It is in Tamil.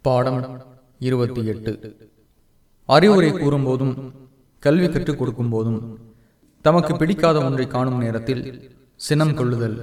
பாடம் இருபத்தி எட்டு. அறிவுரை கூறும்போதும் கல்வி கற்றுக் கொடுக்கும் போதும் தமக்கு பிடிக்காத ஒன்றை காணும் நேரத்தில் சினம் கொள்ளுதல்.